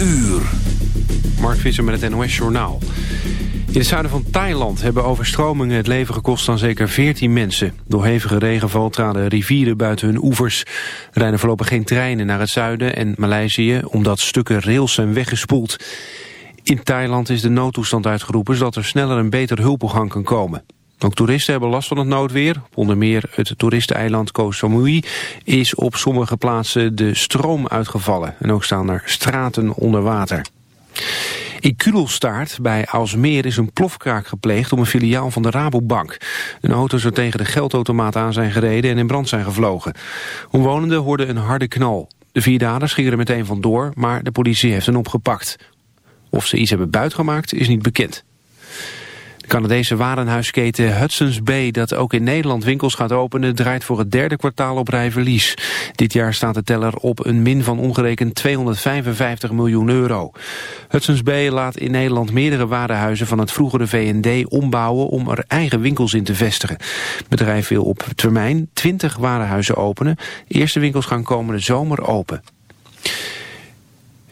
Uur. Mark Visser met het NOS Journaal. In het zuiden van Thailand hebben overstromingen het leven gekost aan zeker 14 mensen. Door hevige regenval traden rivieren buiten hun oevers. Er rijden voorlopig geen treinen naar het zuiden en Maleisië... omdat stukken rails zijn weggespoeld. In Thailand is de noodtoestand uitgeroepen... zodat er sneller en beter hulp op gang kan komen. Ook toeristen hebben last van het noodweer. Onder meer het toeristeneiland Koh Samui is op sommige plaatsen de stroom uitgevallen. En ook staan er straten onder water. In Kudelstaart bij Alsmeer is een plofkraak gepleegd om een filiaal van de Rabobank. Een auto zou tegen de geldautomaat aan zijn gereden en in brand zijn gevlogen. Omwonenden hoorden een harde knal. De vier daders gingen er meteen vandoor, maar de politie heeft hen opgepakt. Of ze iets hebben buitgemaakt is niet bekend. De Canadese warenhuisketen Hudson's Bay, dat ook in Nederland winkels gaat openen, draait voor het derde kwartaal op rij verlies. Dit jaar staat de teller op een min van ongerekend 255 miljoen euro. Hudson's Bay laat in Nederland meerdere warenhuizen van het vroegere VND ombouwen om er eigen winkels in te vestigen. Het bedrijf wil op termijn 20 warenhuizen openen. eerste winkels gaan komende zomer open.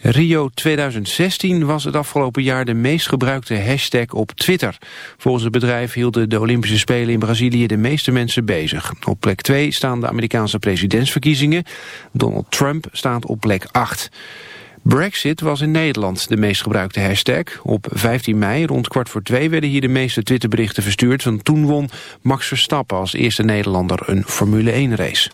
Rio 2016 was het afgelopen jaar de meest gebruikte hashtag op Twitter. Volgens het bedrijf hielden de Olympische Spelen in Brazilië de meeste mensen bezig. Op plek 2 staan de Amerikaanse presidentsverkiezingen. Donald Trump staat op plek 8. Brexit was in Nederland de meest gebruikte hashtag. Op 15 mei, rond kwart voor twee, werden hier de meeste Twitterberichten verstuurd. Want toen won Max Verstappen als eerste Nederlander een Formule 1 race.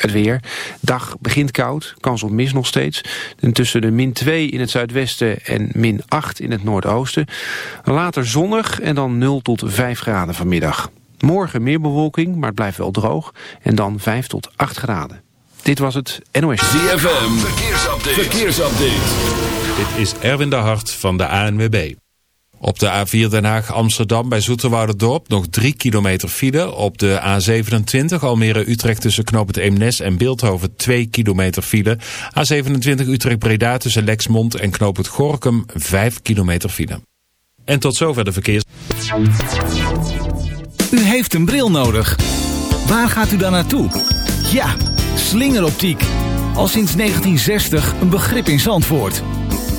Het weer. Dag begint koud, kans op mist nog steeds. En tussen de min 2 in het zuidwesten en min 8 in het noordoosten. Later zonnig en dan 0 tot 5 graden vanmiddag. Morgen meer bewolking, maar het blijft wel droog. En dan 5 tot 8 graden. Dit was het NOS. ZFM, verkeersupdate. verkeersupdate. Dit is Erwin de Hart van de ANWB. Op de A4 Den Haag-Amsterdam bij Dorp nog 3 kilometer file. Op de A27 Almere-Utrecht tussen Knoop het Eemnes en Beeldhoven 2 kilometer file. A27 Utrecht-Breda tussen Lexmond en Knoop Gorkum 5 kilometer file. En tot zover de verkeers... U heeft een bril nodig. Waar gaat u dan naartoe? Ja, slingeroptiek. Al sinds 1960 een begrip in Zandvoort.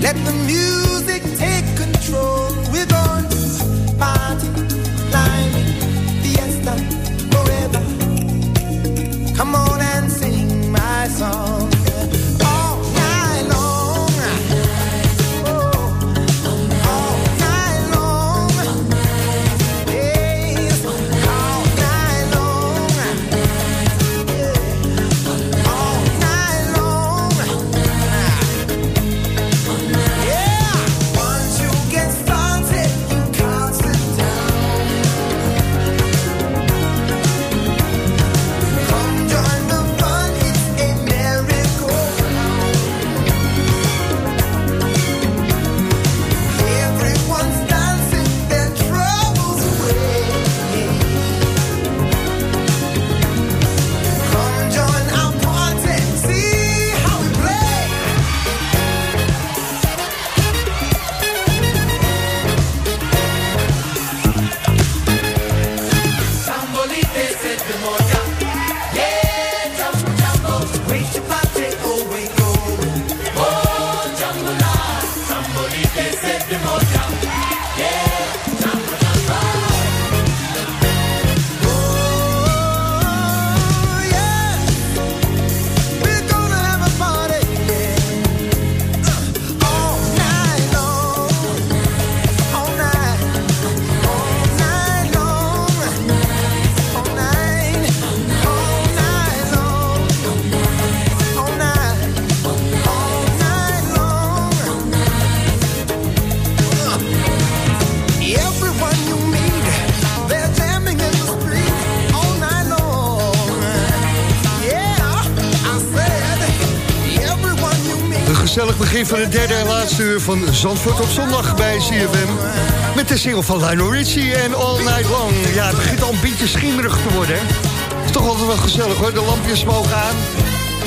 let the music take control. Fiesta forever. Come on and sing my song. Song. begin van de derde en laatste uur van Zandvoort op zondag bij CFM. Met de single van Lionel Richie en All Night Long. Ja, het begint al een beetje schimmerig te worden. Het is toch altijd wel gezellig hoor, de lampjes mogen aan.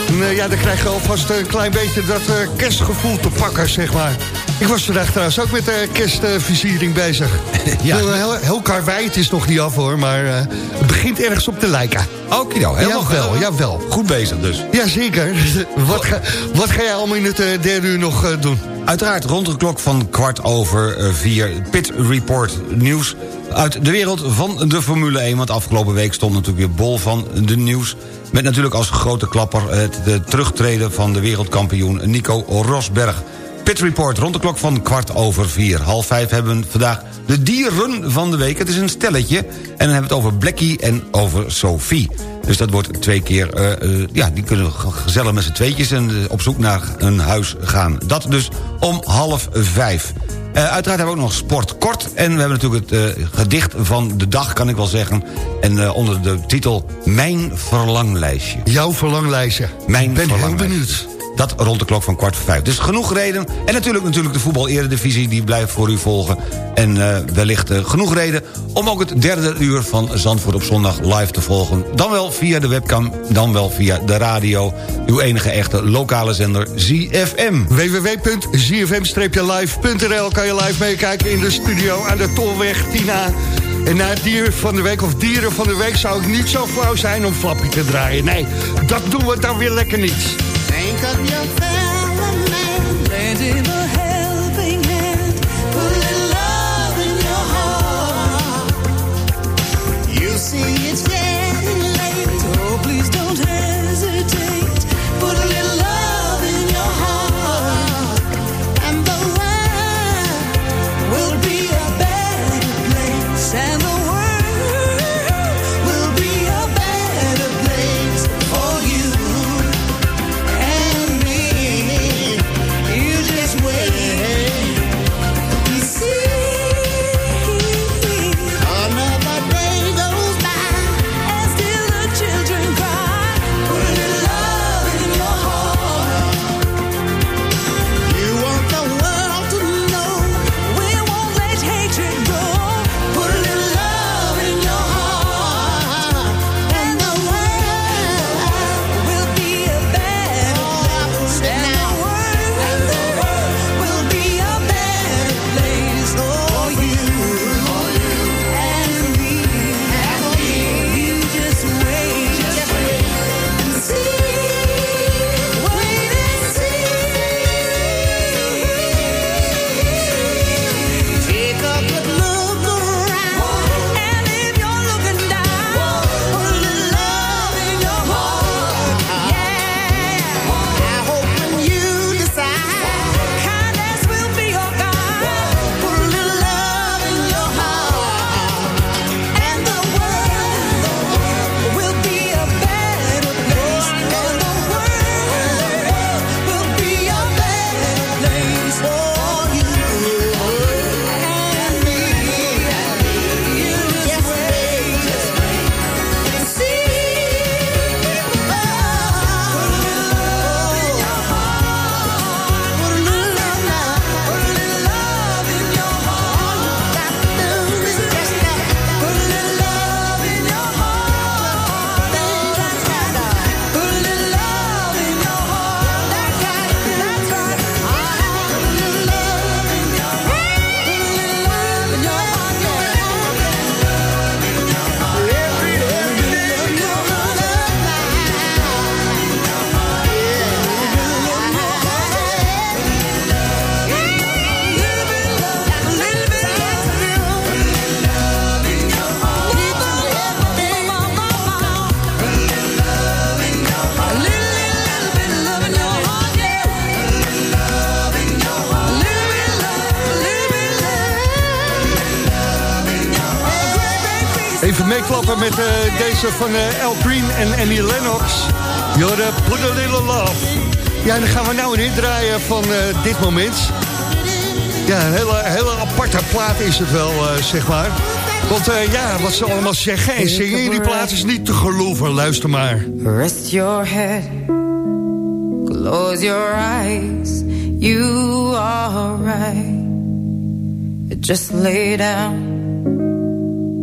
En uh, ja, dan krijg je alvast een klein beetje dat uh, kerstgevoel te pakken, zeg maar. Ik was vandaag trouwens ook met de kerstversiering bezig. ja. Heel, heel karwei, het is nog niet af hoor, maar uh, het begint ergens op te lijken. Oké, nou, helemaal wel, jawel. Goed bezig dus. Jazeker. wat, ga, wat ga jij allemaal in het uh, derde uur nog uh, doen? Uiteraard rond de klok van kwart over vier. Pit Report nieuws uit de wereld van de Formule 1. Want afgelopen week stond natuurlijk weer bol van de nieuws. Met natuurlijk als grote klapper het de terugtreden van de wereldkampioen Nico Rosberg. Pit Report rond de klok van kwart over vier. Half vijf hebben we vandaag de dieren van de week. Het is een stelletje. En dan hebben we het over Blackie en over Sophie. Dus dat wordt twee keer... Uh, uh, ja, die kunnen gezellig met z'n tweetjes... en uh, op zoek naar een huis gaan. Dat dus om half vijf. uiteraard hebben we ook nog sport kort. En we hebben natuurlijk het gedicht van de dag, kan ik wel zeggen. En onder de titel Mijn verlanglijstje. Jouw verlanglijstje. Mijn ik ben verlanglijstje. heel benieuwd. Dat rond de klok van kwart voor vijf. Dus genoeg reden. En natuurlijk, natuurlijk de voetbal-eredivisie, die blijft voor u volgen. En uh, wellicht uh, genoeg reden om ook het derde uur van Zandvoort op zondag live te volgen. Dan wel via de webcam, dan wel via de radio. Uw enige echte lokale zender ZFM. www.zfm-live.nl kan je live meekijken in de studio aan de Tolweg Tina. En na het dier van de week of dieren van de week zou ik niet zo flauw zijn om Flappy te draaien. Nee, dat doen we dan weer lekker niet. Of your fellow man, land in the. Met eh, deze van eh, Al Green en Annie Lennox. You're put a little love. Ja, dan gaan we nou een draaien van eh, dit moment. Ja, een hele, hele aparte plaat is het wel, zeg maar. Want ja, wat ze allemaal zeggen en zingen in die plaat is niet te geloven. Luister maar. Rest your head, close your eyes. You are right. Just lay down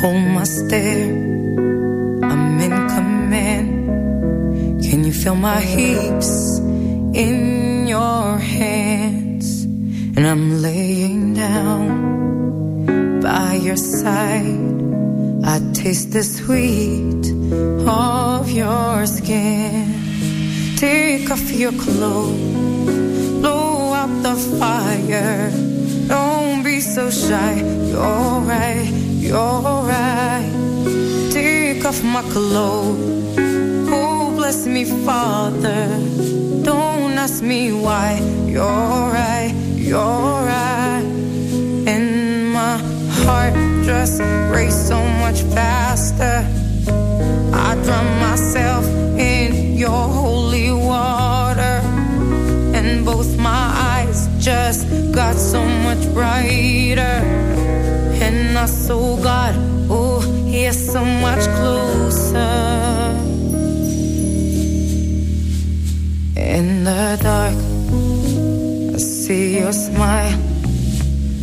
Hold my stare. I'm in command. Can you feel my hips in your hands? And I'm laying down by your side. I taste the sweet of your skin. Take off your clothes, blow out the fire. Don't be so shy. You're right, you're right. Take off my clothes. Oh, bless me, Father. Don't ask me why. You're right, you're right. And my heart just race so much faster. I drown myself in your holy water, and both my eyes just got so much brighter. I saw God, oh, He's so much closer. In the dark, I see your smile.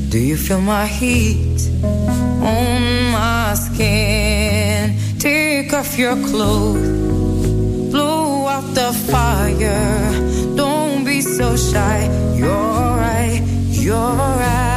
Do you feel my heat on my skin? Take off your clothes, blow out the fire. Don't be so shy. You're right, you're right.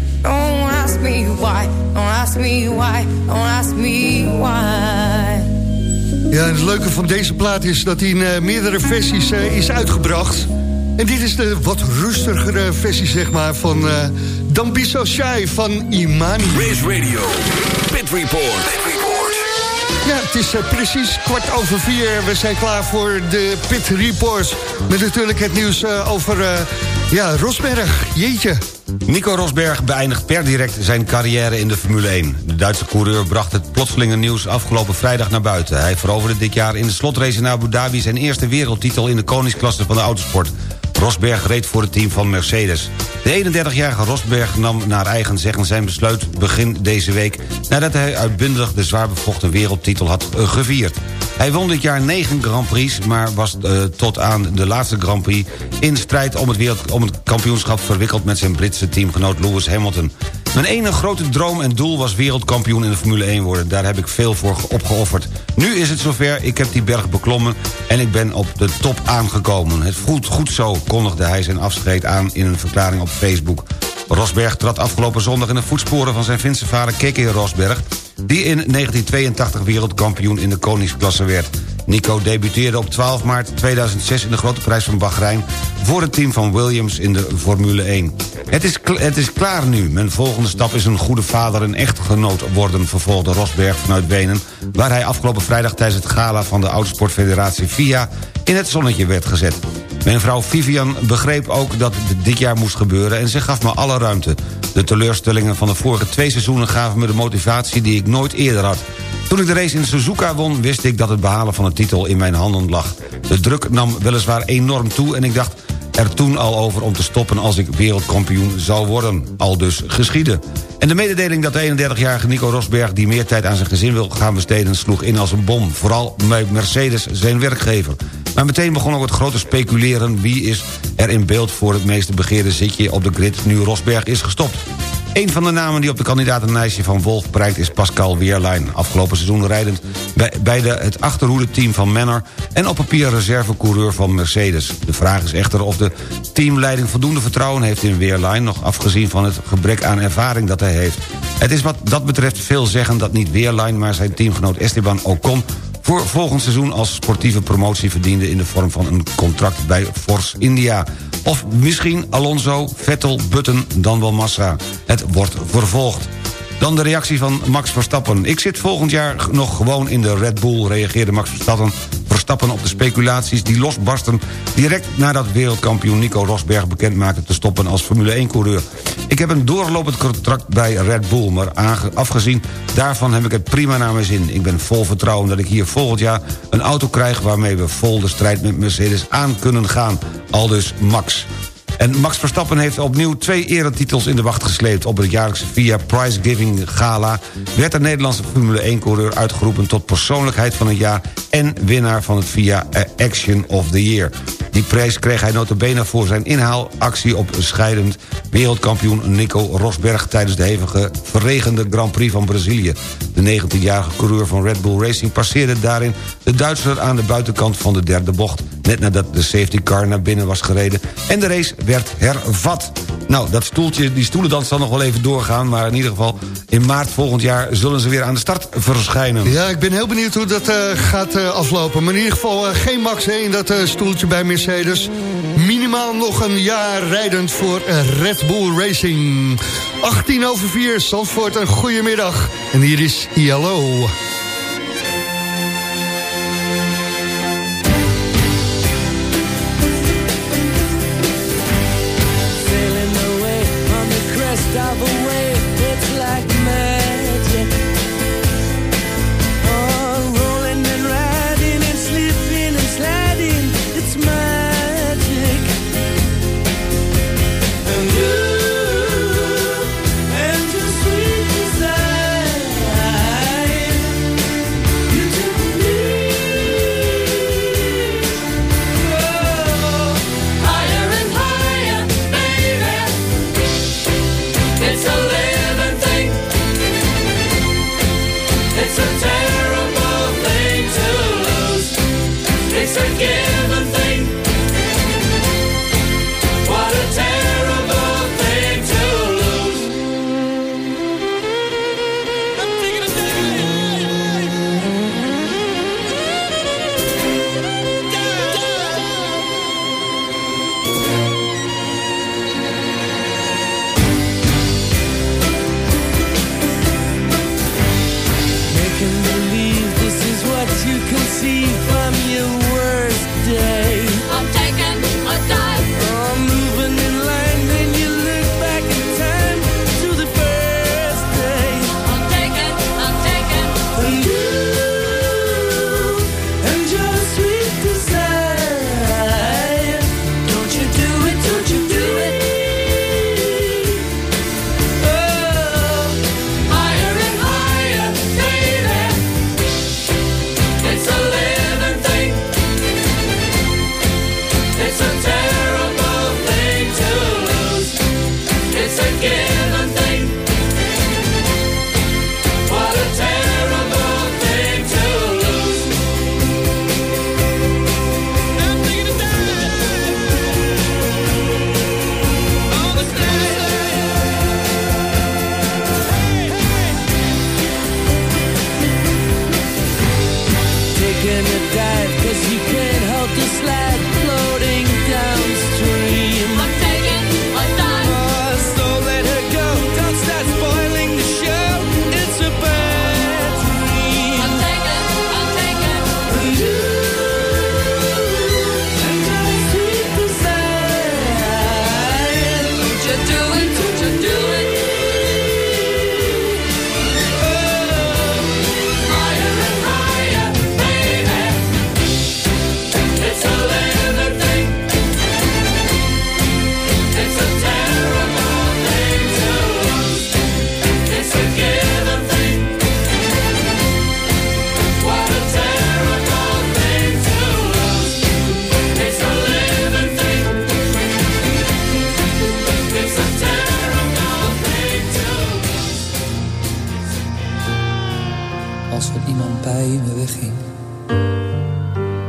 Ja, en het leuke van deze plaat is dat hij in eh, meerdere versies eh, is uitgebracht. En dit is de wat rustigere versie, zeg maar, van eh Be So Shy van Imani. Race Radio, Pit Report. Ja, het is eh, precies kwart over vier. We zijn klaar voor de Pit Reports. Met natuurlijk het nieuws eh, over eh, ja, Rosberg. Jeetje. Nico Rosberg beëindigt per direct zijn carrière in de Formule 1. De Duitse coureur bracht het plotselinge nieuws afgelopen vrijdag naar buiten. Hij veroverde dit jaar in de slotrace in Abu Dhabi... zijn eerste wereldtitel in de koningsklasse van de autosport. Rosberg reed voor het team van Mercedes. De 31-jarige Rosberg nam naar eigen zeggen zijn besluit begin deze week... nadat hij uitbundig de zwaar bevochten wereldtitel had eh, gevierd. Hij won dit jaar 9 Grand Prix, maar was eh, tot aan de laatste Grand Prix... in strijd om het, wereld, om het kampioenschap verwikkeld met zijn Britse teamgenoot Lewis Hamilton. Mijn ene grote droom en doel was wereldkampioen in de Formule 1 worden. Daar heb ik veel voor opgeofferd. Nu is het zover, ik heb die berg beklommen en ik ben op de top aangekomen. Het voelt goed zo, kondigde hij zijn afscheid aan in een verklaring op Facebook. Rosberg trad afgelopen zondag in de voetsporen van zijn Finse vader Keke Rosberg... die in 1982 wereldkampioen in de koningsklasse werd. Nico debuteerde op 12 maart 2006 in de grote prijs van Bahrein... voor het team van Williams in de Formule 1. Het is, het is klaar nu. Mijn volgende stap is een goede vader en echtgenoot worden... vervolgde Rosberg vanuit Wenen... waar hij afgelopen vrijdag tijdens het gala van de Autosportfederatie FIA... in het zonnetje werd gezet. Mijn vrouw Vivian begreep ook dat het dit jaar moest gebeuren... en ze gaf me alle ruimte. De teleurstellingen van de vorige twee seizoenen gaven me de motivatie... die ik nooit eerder had. Toen ik de race in Suzuka won, wist ik dat het behalen van de titel in mijn handen lag. De druk nam weliswaar enorm toe en ik dacht... er toen al over om te stoppen als ik wereldkampioen zou worden. Al dus geschieden. En de mededeling dat de 31-jarige Nico Rosberg... die meer tijd aan zijn gezin wil gaan besteden... sloeg in als een bom. Vooral bij Mercedes, zijn werkgever. Maar meteen begon ook het grote speculeren... wie is er in beeld voor het meeste begeerde zitje op de grid... nu Rosberg is gestopt. Een van de namen die op de kandidatenlijstje van Wolf bereikt is Pascal Weerlein. Afgelopen seizoen rijdend bij, bij de, het achterhoede-team van Manor... en op papier reservecoureur van Mercedes. De vraag is echter of de teamleiding voldoende vertrouwen heeft in Weerlein... nog afgezien van het gebrek aan ervaring dat hij heeft. Het is wat dat betreft veel zeggen dat niet Weerlein... maar zijn teamgenoot Esteban Ocon voor volgend seizoen als sportieve promotie verdiende... in de vorm van een contract bij Force India. Of misschien Alonso, Vettel, Button, dan wel Massa. Het wordt vervolgd. Dan de reactie van Max Verstappen. Ik zit volgend jaar nog gewoon in de Red Bull, reageerde Max Verstappen Verstappen op de speculaties die losbarsten... direct nadat wereldkampioen Nico Rosberg bekend maakte te stoppen als Formule 1-coureur. Ik heb een doorlopend contract bij Red Bull, maar afgezien daarvan heb ik het prima naar mijn zin. Ik ben vol vertrouwen dat ik hier volgend jaar een auto krijg... waarmee we vol de strijd met Mercedes aan kunnen gaan. Aldus Max. En Max Verstappen heeft opnieuw twee eretitels in de wacht gesleept. Op het jaarlijkse VIA Prize Giving Gala... werd de Nederlandse Formule 1-coureur uitgeroepen... tot persoonlijkheid van het jaar en winnaar van het VIA Action of the Year. Die prijs kreeg hij notabene voor zijn inhaalactie op scheidend wereldkampioen Nico Rosberg... tijdens de hevige verregende Grand Prix van Brazilië. De 19-jarige coureur van Red Bull Racing passeerde daarin de Duitser aan de buitenkant van de derde bocht... net nadat de safety car naar binnen was gereden en de race werd hervat. Nou, dat stoeltje, die stoelendans zal nog wel even doorgaan... maar in ieder geval in maart volgend jaar zullen ze weer aan de start verschijnen. Ja, ik ben heel benieuwd hoe dat uh, gaat uh, aflopen. Maar in ieder geval uh, geen Max hè, in dat stoeltje bij Mercedes. Minimaal nog een jaar rijdend voor Red Bull Racing. 18 over 4, Zandvoort, een goedemiddag. En hier is ILO.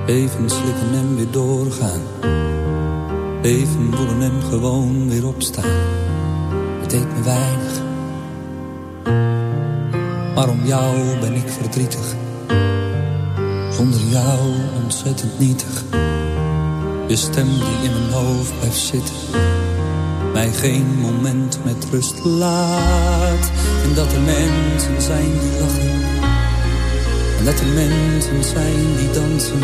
Even slikken en weer doorgaan. Even voelen en gewoon weer opstaan. Het deed me weinig. Maar om jou ben ik verdrietig. Zonder jou ontzettend nietig. Je stem die in mijn hoofd blijft zitten. Mij geen moment met rust laat. En dat er mensen zijn die lachen. En dat er mensen zijn die dansen.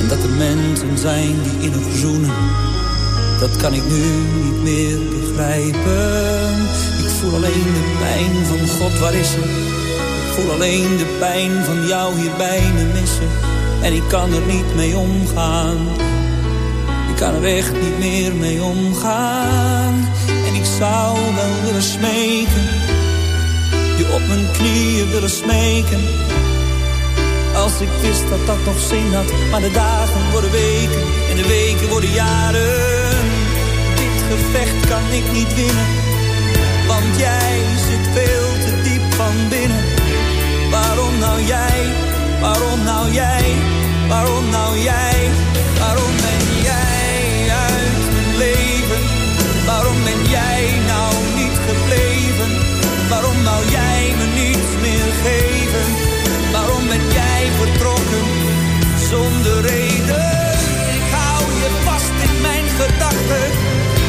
En dat er mensen zijn die innig zoenen. Dat kan ik nu niet meer begrijpen. Ik voel alleen de pijn van God, waar is ze? Ik voel alleen de pijn van jou hier bij me missen. En ik kan er niet mee omgaan. Ik kan er echt niet meer mee omgaan. En ik zou wel willen smeken. Je op mijn knieën willen smeken. Als ik wist dat dat nog zin had. Maar de dagen worden weken. En de weken worden jaren. Dit gevecht kan ik niet winnen. Want jij zit veel te diep van binnen. Waarom nou jij? Waarom nou jij? Waarom nou jij? Waarom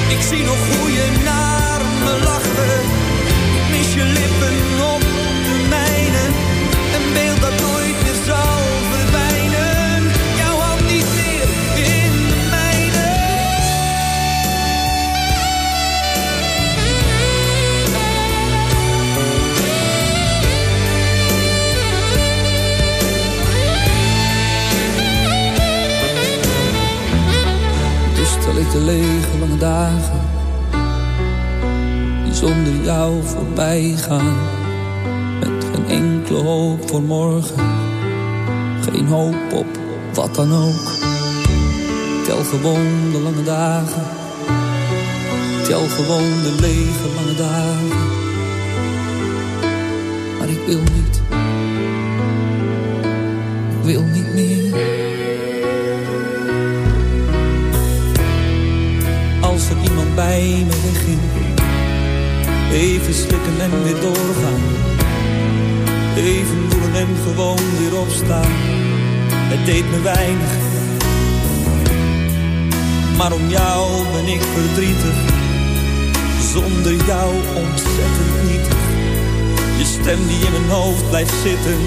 Ik zie nog hoe je naar me lachte. Mis je lippen op de mijne. Een beeld dat nooit lege lange dagen. Die zonder jou voorbij gaan. Met geen enkele hoop voor morgen. Geen hoop op wat dan ook. Tel gewoon de lange dagen. Tel gewoon de lege lange dagen. Maar ik wil niet. Ik wil niet bij me wegging. Even slikken en weer doorgaan. Even voelen en gewoon weer opstaan. Het deed me weinig. Maar om jou ben ik verdrietig. Zonder jou ontzettend nietig. Je stem die in mijn hoofd blijft zitten.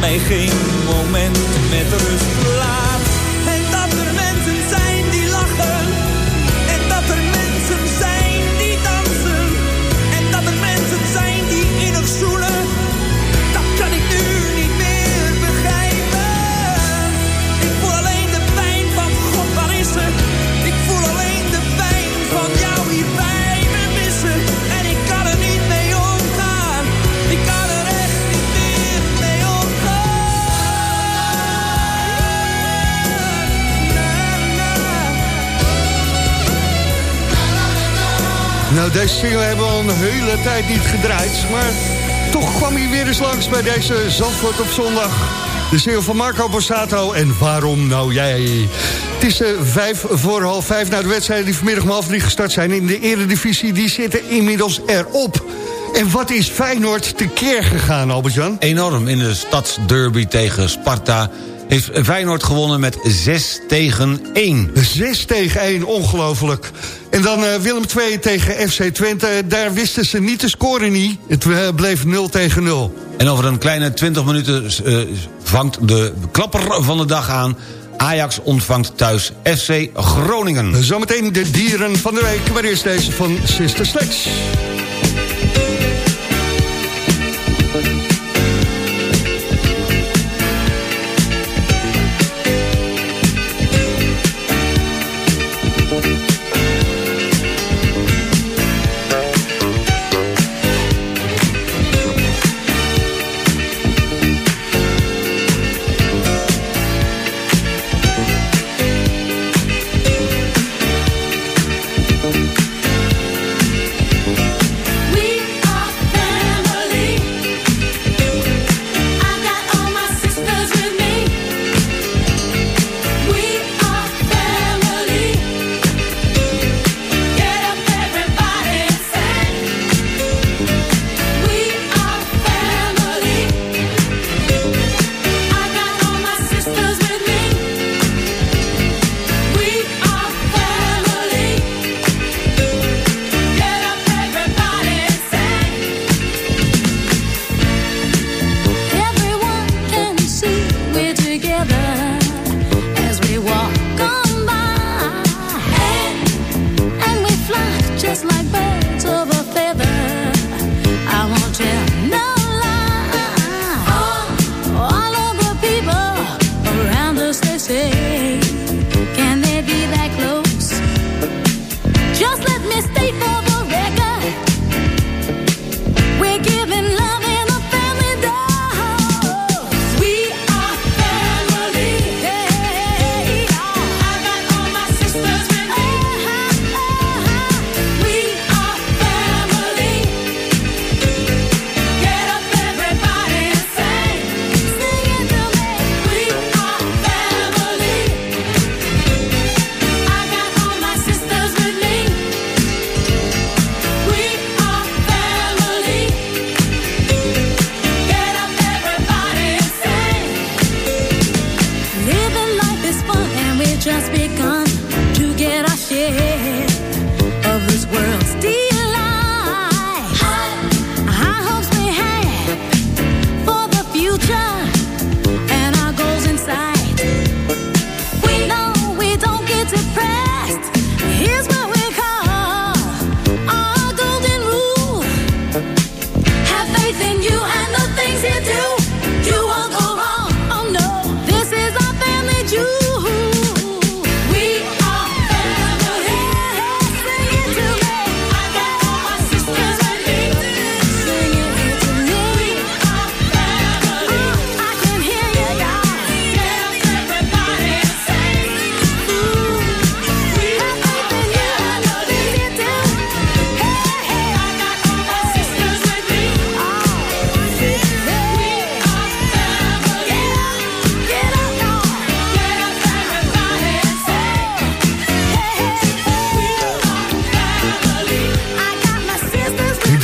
Mij geen moment met rust laat. Nou, deze single hebben we al een hele tijd niet gedraaid. Maar toch kwam hij weer eens langs bij deze Zandvoort op zondag. De single van Marco Borsato en Waarom nou jij? Het is uh, vijf voor half vijf. Nou, de wedstrijden die vanmiddag om half drie gestart zijn in de eredivisie... die zitten inmiddels erop. En wat is Feyenoord tekeer gegaan, Albert-Jan? Enorm in de stadsderby tegen Sparta heeft Feyenoord gewonnen met 6 tegen 1. 6 tegen 1, ongelooflijk. En dan uh, Willem 2 tegen FC Twente. Daar wisten ze niet te scoren niet. Het uh, bleef 0 tegen 0. En over een kleine 20 minuten uh, vangt de klapper van de dag aan. Ajax ontvangt thuis FC Groningen. Zometeen de dieren van de week. Maar eerst deze van Sister Sledge. blackbird.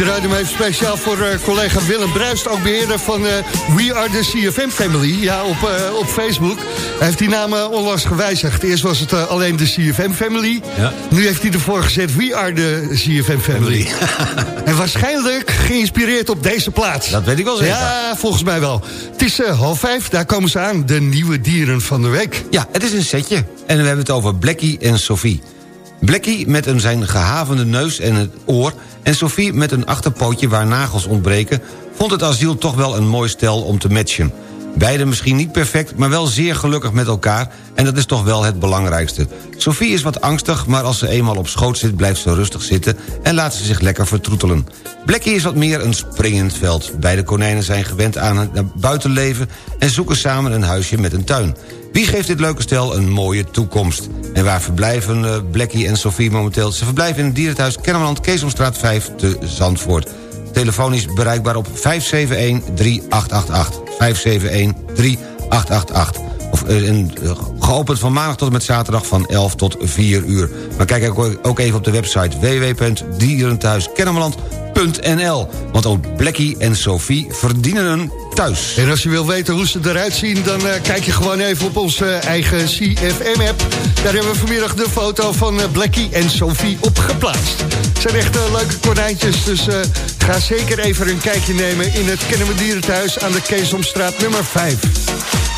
Draaide me even speciaal voor eh, collega Willem Bruist, ook beheerder van eh, We Are The CFM Family. Ja, op, eh, op Facebook. Hij heeft die naam onlangs gewijzigd. Eerst was het alleen de CFM Family. Ja. Nu heeft hij ervoor gezet We Are The CFM Family. en waarschijnlijk geïnspireerd op deze plaats. Dat weet ik wel zeker. Ja, volgens mij wel. Het is half vijf, daar komen ze aan. De nieuwe dieren van de week. Ja, het is een setje. En we hebben het over Blackie en Sophie. Blackie met een zijn gehavende neus en het oor... en Sophie met een achterpootje waar nagels ontbreken... vond het asiel toch wel een mooi stel om te matchen. Beiden misschien niet perfect, maar wel zeer gelukkig met elkaar... en dat is toch wel het belangrijkste. Sophie is wat angstig, maar als ze eenmaal op schoot zit... blijft ze rustig zitten en laat ze zich lekker vertroetelen. Blackie is wat meer een springend veld. Beide konijnen zijn gewend aan het buitenleven... en zoeken samen een huisje met een tuin. Wie geeft dit leuke stel een mooie toekomst? En waar verblijven uh, Blackie en Sophie momenteel? Ze verblijven in het dierenthuis Kennemerland, Keesomstraat 5 te Zandvoort. Telefonisch bereikbaar op 571-3888. 571-3888. Of, en, uh, geopend van maandag tot en met zaterdag van 11 tot 4 uur. Maar kijk ook, ook even op de website www.dierenthuiskennemerland.nl. Want ook Blackie en Sophie verdienen een thuis. En als je wil weten hoe ze eruit zien... dan uh, kijk je gewoon even op onze eigen CFM-app. Daar hebben we vanmiddag de foto van uh, Blackie en Sophie op geplaatst. Het zijn echt uh, leuke konijntjes, dus ga zeker even een kijkje nemen... in het Kennemer Dierenthuis aan de Keesomstraat nummer 5.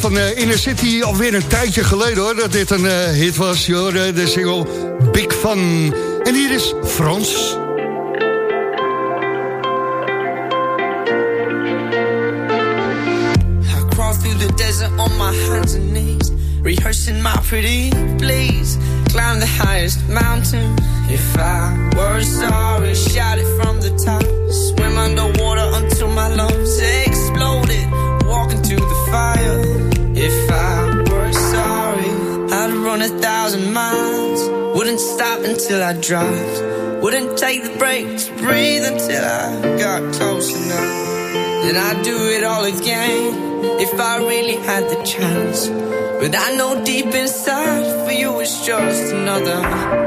Van uh, Inner City alweer een tijdje geleden hoor, dat dit een uh, hit was. Joh, de single Big Fun. En hier is Frans. Wouldn't take the breaks, breathe until I got close enough. Then I'd do it all again if I really had the chance. But I know deep inside for you it's just another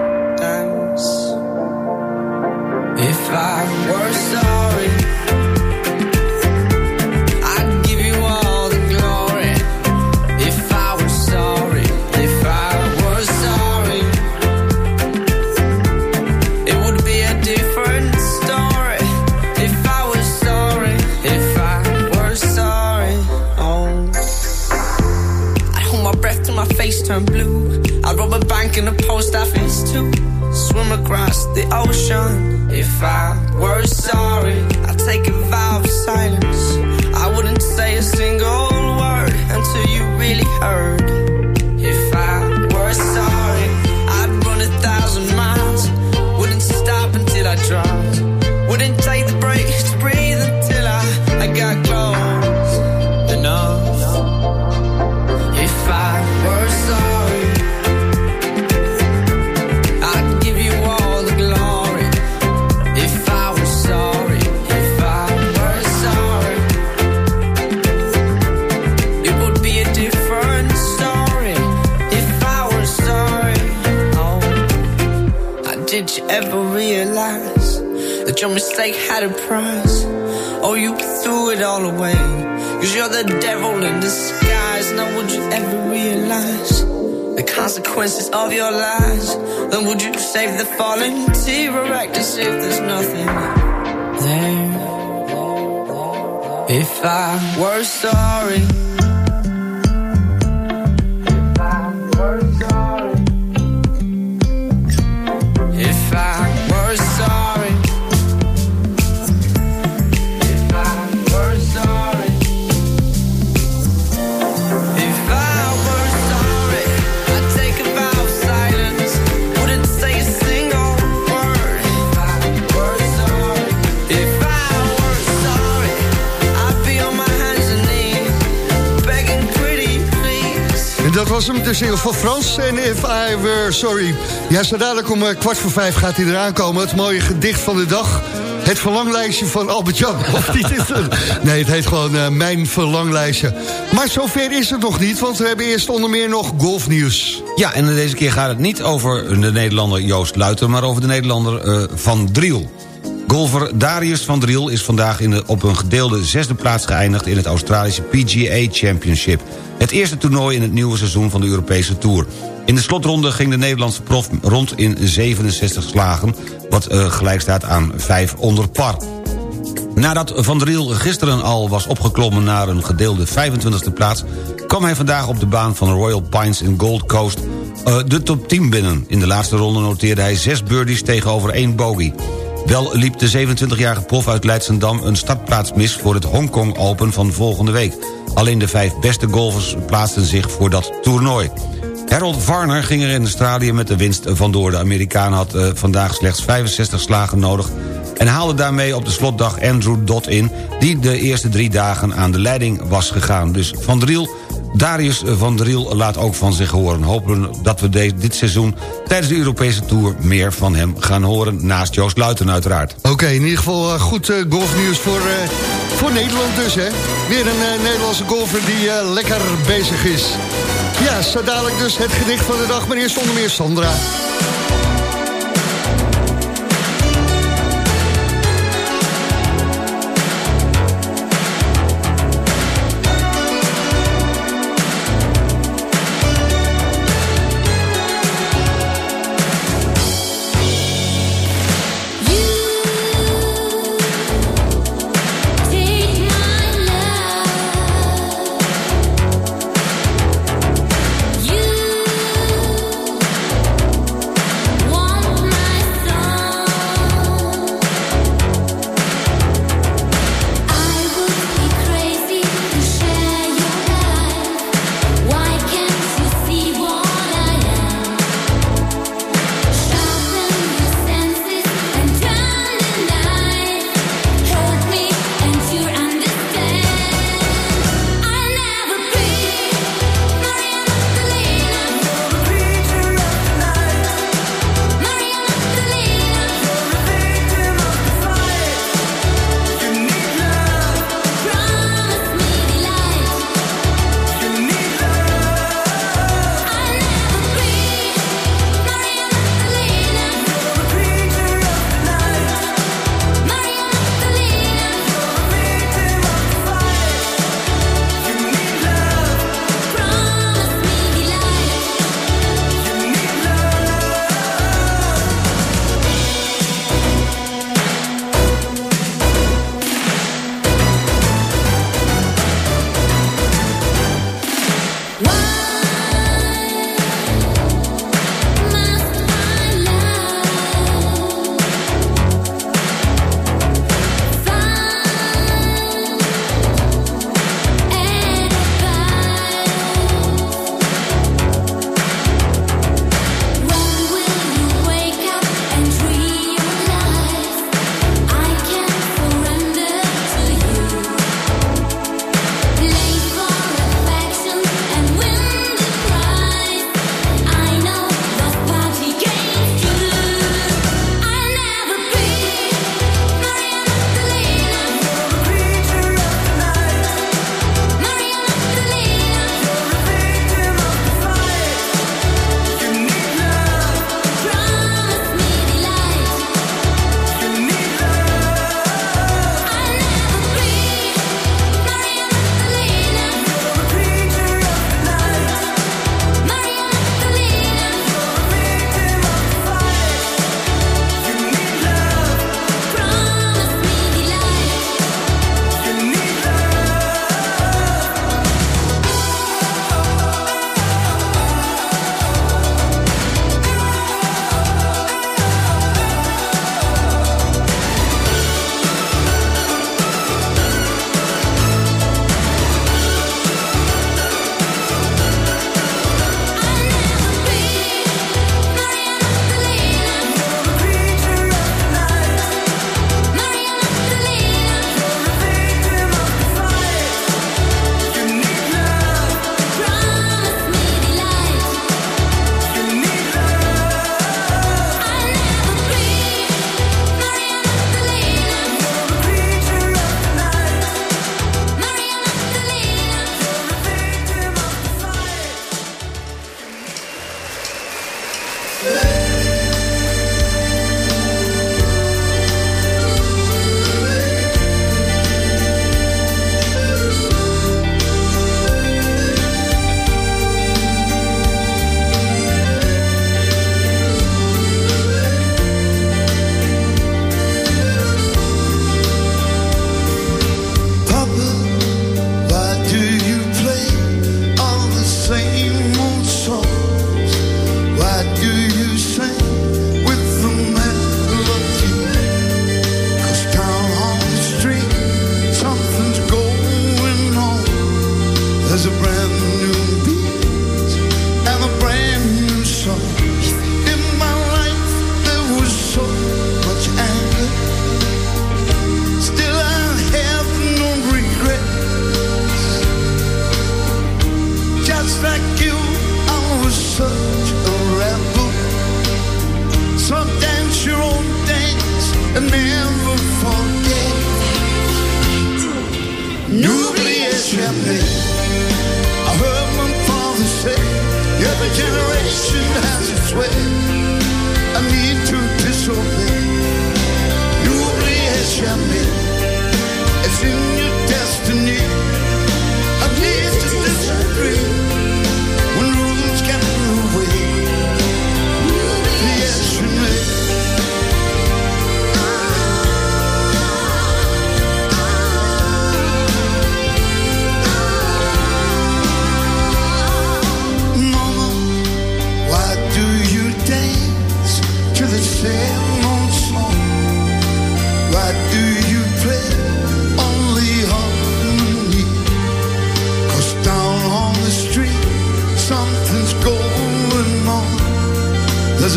If I were sorry. Was hem, de single van Frans en If I Were Sorry. Ja, zo dadelijk om eh, kwart voor vijf gaat hij eraan komen. Het mooie gedicht van de dag. Het verlanglijstje van Albert-Jan. Nee, het heet gewoon eh, Mijn Verlanglijstje. Maar zover is het nog niet, want we hebben eerst onder meer nog golfnieuws. Ja, en deze keer gaat het niet over de Nederlander Joost Luiten... maar over de Nederlander eh, Van Driel. Golfer Darius van Driel is vandaag in de, op een gedeelde zesde plaats geëindigd... in het Australische PGA Championship. Het eerste toernooi in het nieuwe seizoen van de Europese Tour. In de slotronde ging de Nederlandse prof rond in 67 slagen... wat uh, gelijk staat aan 5 onder par. Nadat Van Driel gisteren al was opgeklommen naar een gedeelde 25e plaats... kwam hij vandaag op de baan van Royal Pines in Gold Coast uh, de top 10 binnen. In de laatste ronde noteerde hij 6 birdies tegenover 1 bogey. Wel liep de 27-jarige prof uit Leidschendam een startplaats mis... voor het Hongkong Open van volgende week. Alleen de vijf beste golfers plaatsten zich voor dat toernooi. Harold Varner ging er in Australië met de winst vandoor. De Amerikaan had uh, vandaag slechts 65 slagen nodig... en haalde daarmee op de slotdag Andrew Dodd in... die de eerste drie dagen aan de leiding was gegaan. Dus Van Driel, Darius van Driel laat ook van zich horen. Hopen dat we dit seizoen tijdens de Europese Tour... meer van hem gaan horen, naast Joost Luiten uiteraard. Oké, in ieder geval uh, goed uh, golfnieuws voor, uh, voor Nederland dus, hè? Weer een Nederlandse golfer die lekker bezig is. Ja, zo dadelijk dus het gedicht van de dag, maar eerst onder meer Sandra.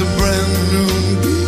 a brand new beginning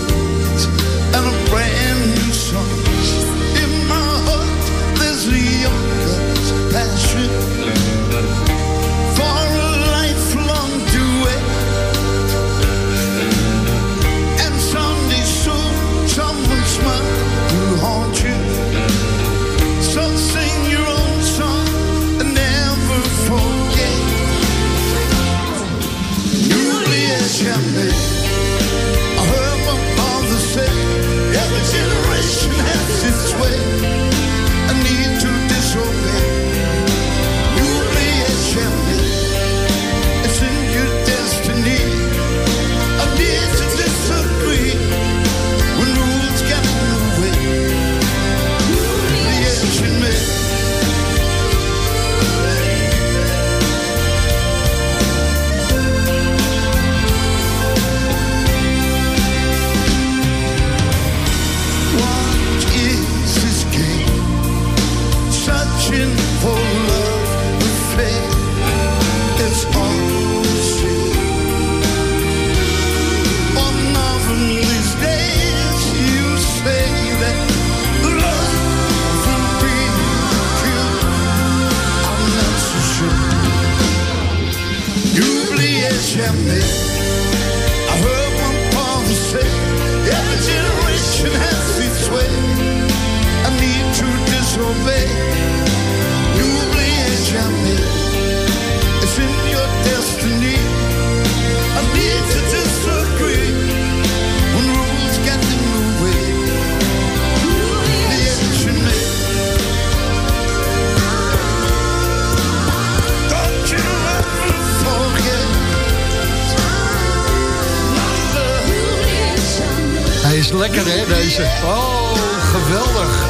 lekker, hè, deze? Oh, geweldig.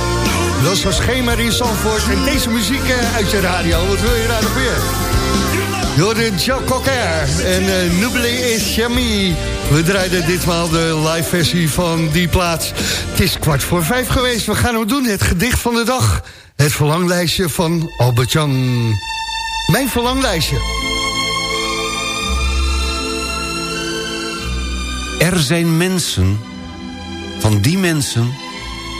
Dat is van Schema in Zandvoort. En deze muziek eh, uit je radio. Wat wil je daar nog weer? Door de Cocker en uh, Nuble is Yummy. We draaiden ditmaal de live versie van die plaats. Het is kwart voor vijf geweest. We gaan hem doen. Het gedicht van de dag. Het verlanglijstje van Albert-Jan. Mijn verlanglijstje. Er zijn mensen, van die mensen,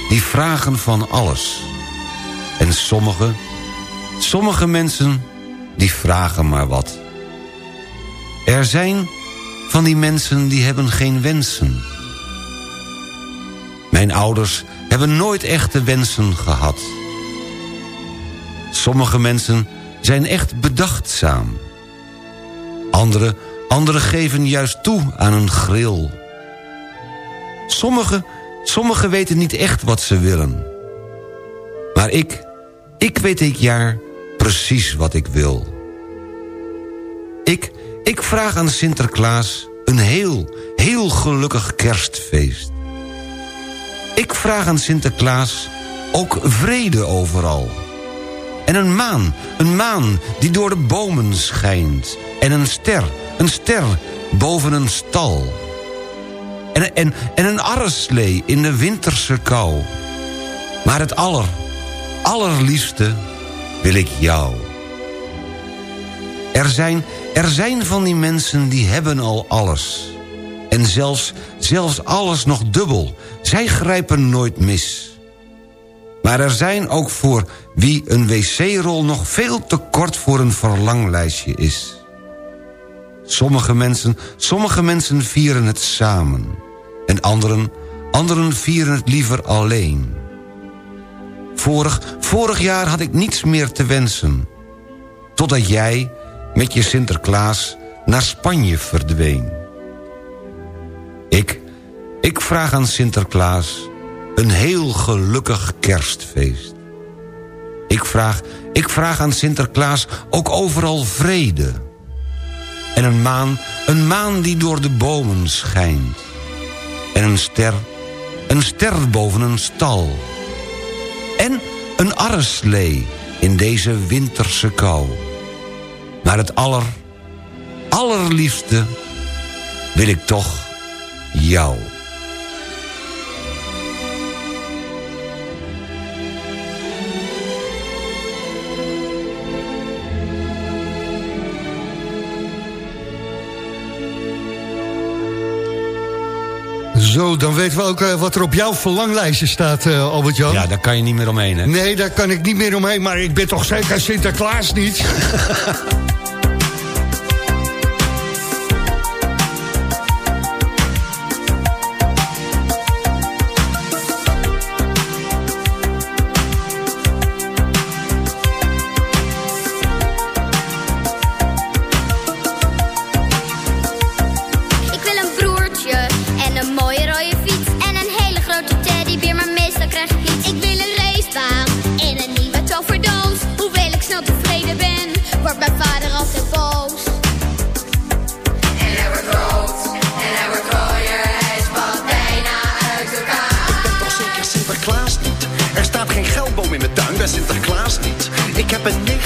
die vragen van alles. En sommige, sommige mensen, die vragen maar wat. Er zijn van die mensen die hebben geen wensen. Mijn ouders hebben nooit echte wensen gehad. Sommige mensen zijn echt bedachtzaam. Andere, andere geven juist toe aan een grill. Sommigen sommige weten niet echt wat ze willen. Maar ik, ik weet dit jaar precies wat ik wil. Ik, ik vraag aan Sinterklaas een heel, heel gelukkig kerstfeest. Ik vraag aan Sinterklaas ook vrede overal. En een maan, een maan die door de bomen schijnt. En een ster, een ster boven een stal. En, en, en een arreslee in de winterse kou. Maar het aller, allerliefste wil ik jou. Er zijn, er zijn van die mensen die hebben al alles. En zelfs, zelfs alles nog dubbel. Zij grijpen nooit mis. Maar er zijn ook voor wie een wc-rol nog veel te kort voor een verlanglijstje is. Sommige mensen, sommige mensen vieren het samen. En anderen, anderen vieren het liever alleen. Vorig, vorig jaar had ik niets meer te wensen. Totdat jij met je Sinterklaas naar Spanje verdween. Ik, ik vraag aan Sinterklaas een heel gelukkig kerstfeest. Ik vraag, ik vraag aan Sinterklaas ook overal vrede. En een maan, een maan die door de bomen schijnt. En een ster, een ster boven een stal. En een arreslee in deze winterse kou. Maar het aller, allerliefste wil ik toch jou. Zo, dan weten we ook eh, wat er op jouw verlanglijstje staat, eh, Albert-Jan. Ja, daar kan je niet meer omheen, hè? Nee, daar kan ik niet meer omheen, maar ik ben toch zeker Sinterklaas niet?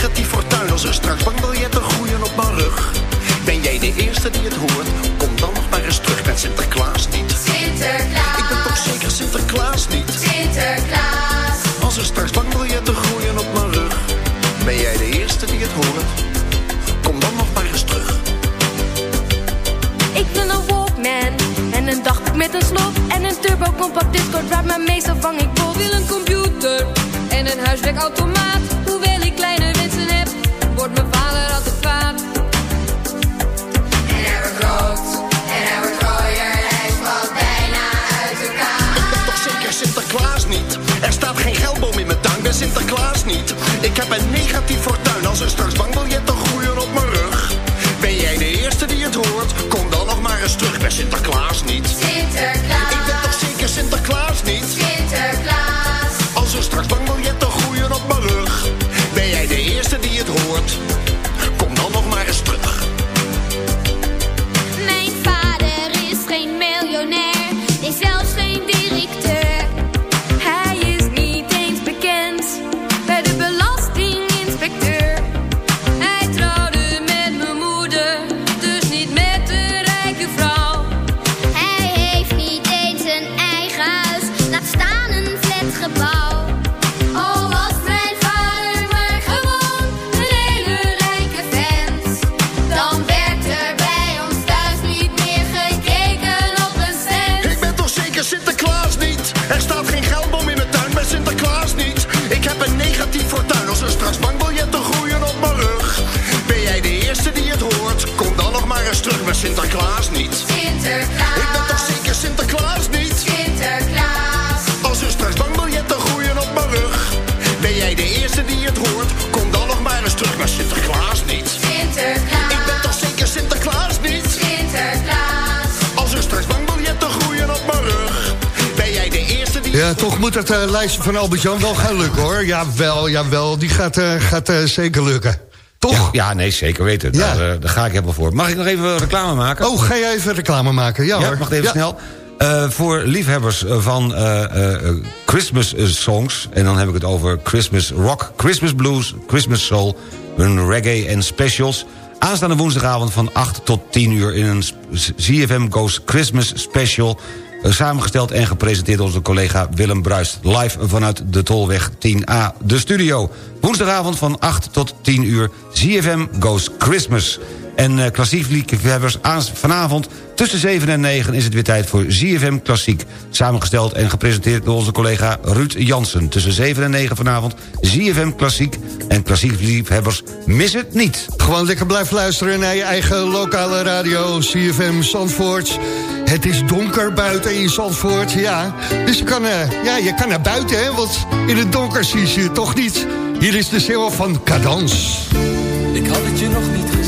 negatief fortuin als er straks bankbiljetten groeien op mijn rug. Ben jij de eerste die het hoort? Kom dan nog maar eens terug met Sinterklaas niet. Sinterklaas. Ik ben toch zeker Sinterklaas niet? Sinterklaas. Als er straks bankbiljetten groeien op mijn rug. Ben jij de eerste die het hoort? Kom dan nog maar eens terug. Ik wil een Walkman en een dagboek met een slot en een turbo compact discord waar maar meestal vang ik bot. wil een computer en een huiswerkautomaat. Sinterklaas niet. Ik heb een negatief fortuin als er straks bankbiljetten groeien moet het eh, lijstje van Albert-Jan wel gaan lukken, hoor. Jawel, jawel, die gaat, eh, gaat eh, zeker lukken. Toch? Ja, ja, nee, zeker weten. Ja. Daar, daar ga ik helemaal voor. Mag ik nog even reclame maken? Oh, ga jij even reclame maken? Ja, Ja, hoor. mag even Ja. snel. Voor liefhebbers van Christmas songs... en dan heb ik het over Christmas rock, Christmas blues, Christmas soul... hun reggae en specials... aanstaande woensdagavond van 8 tot 10 uur... in een ZFM Goes Christmas special... eh, samengesteld en gepresenteerd door onze collega Willem Bruist... live vanuit de Tolweg 10A, de studio. Woensdagavond van 8 tot 10 uur... ZFM Goes Christmas... En eh, klassiek liefhebbers, vanavond tussen 7 en 9 is het weer tijd voor ZFM Klassiek. Samengesteld en gepresenteerd door onze collega Ruud Jansen. Tussen 7 en 9 vanavond ZFM Klassiek. En klassiek liefhebbers, mis het niet. Gewoon lekker blijven luisteren naar je eigen lokale radio, CFM Zandvoort. Het is donker buiten in Zandvoort, ja. Dus je kan, eh, ja, je kan naar buiten, hè, want in het donker zie je het toch niet. Hier is de single van Cadans. Ik had het je nog niet gezegd.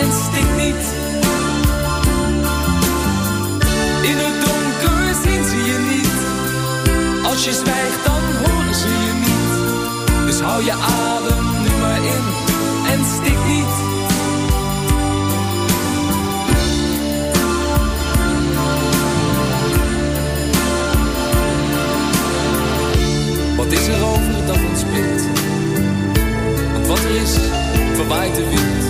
en stik niet. In het donker zien ze je niet. Als je zwijgt, dan horen ze je niet. Dus hou je adem nu maar in en stik niet. Wat is er over dat ons? Want wat er is, verwaait de wind.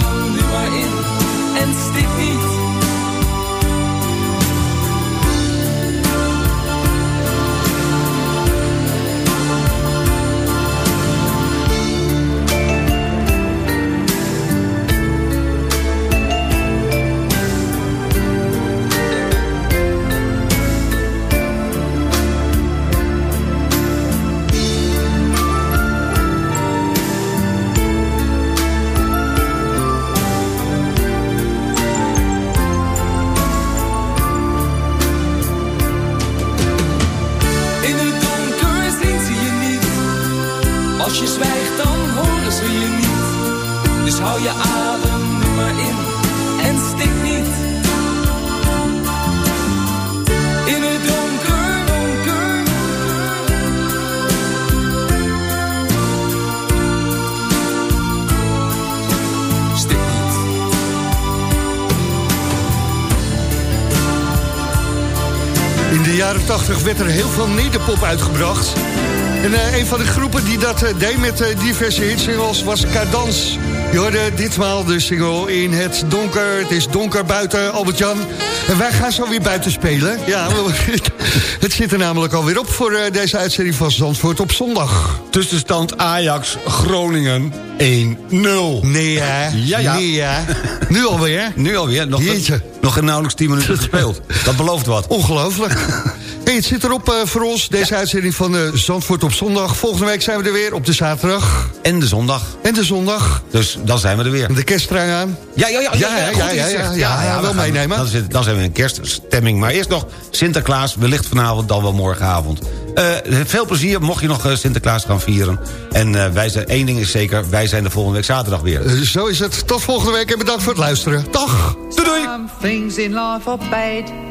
jaren 80 werd er heel veel nederpop uitgebracht. En eh, een van de groepen die dat eh, deed met eh, diverse hitsingles was Cadans. Je hoorde ditmaal de single in het donker. Het is donker buiten, Albert-Jan. En wij gaan zo weer buiten spelen. Ja, het zit er namelijk alweer op voor deze uitzending van Zandvoort op zondag. Tussenstand Ajax Groningen 1-0. Nee hè? Ja, ja. Nee hè? Nu alweer? Nu alweer. Nog, Jeetje. nog nauwelijks 10 minuten gespeeld. Dat belooft wat. Ongelooflijk. Hey, het zit erop eh, voor ons, deze uitzending van eh, Zandvoort op zondag. Volgende week zijn we er weer op de zaterdag. En de zondag. En de zondag. Dus dan zijn we er weer. De kersttrui aan. Ja, ja, ja. Ja, ja, ja, ja, wel gaan- meenemen. Dan, zit- dan zijn we in kerststemming. Maar eerst nog Sinterklaas, wellicht vanavond, dan wel morgenavond. Eh, veel plezier, mocht je nog Sinterklaas gaan vieren. En wij zijn, één ding is zeker, wij zijn de volgende week zaterdag weer. Zo is het. Tot volgende week en bedankt voor het luisteren. Dag. Doei doei. Some things in life are bad.